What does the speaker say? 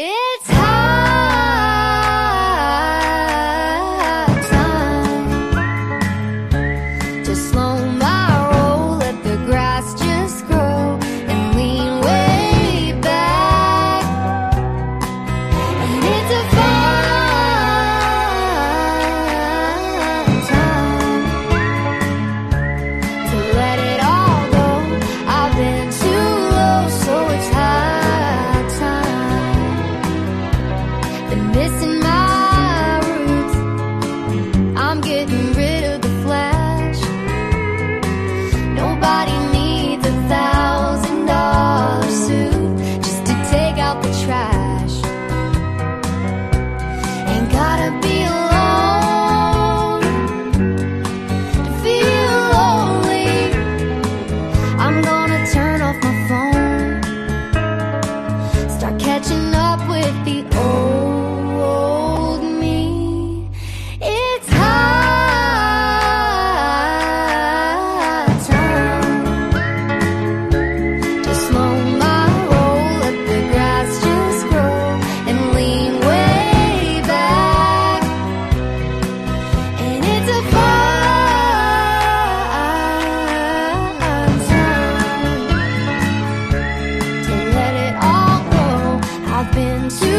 It's Nobody to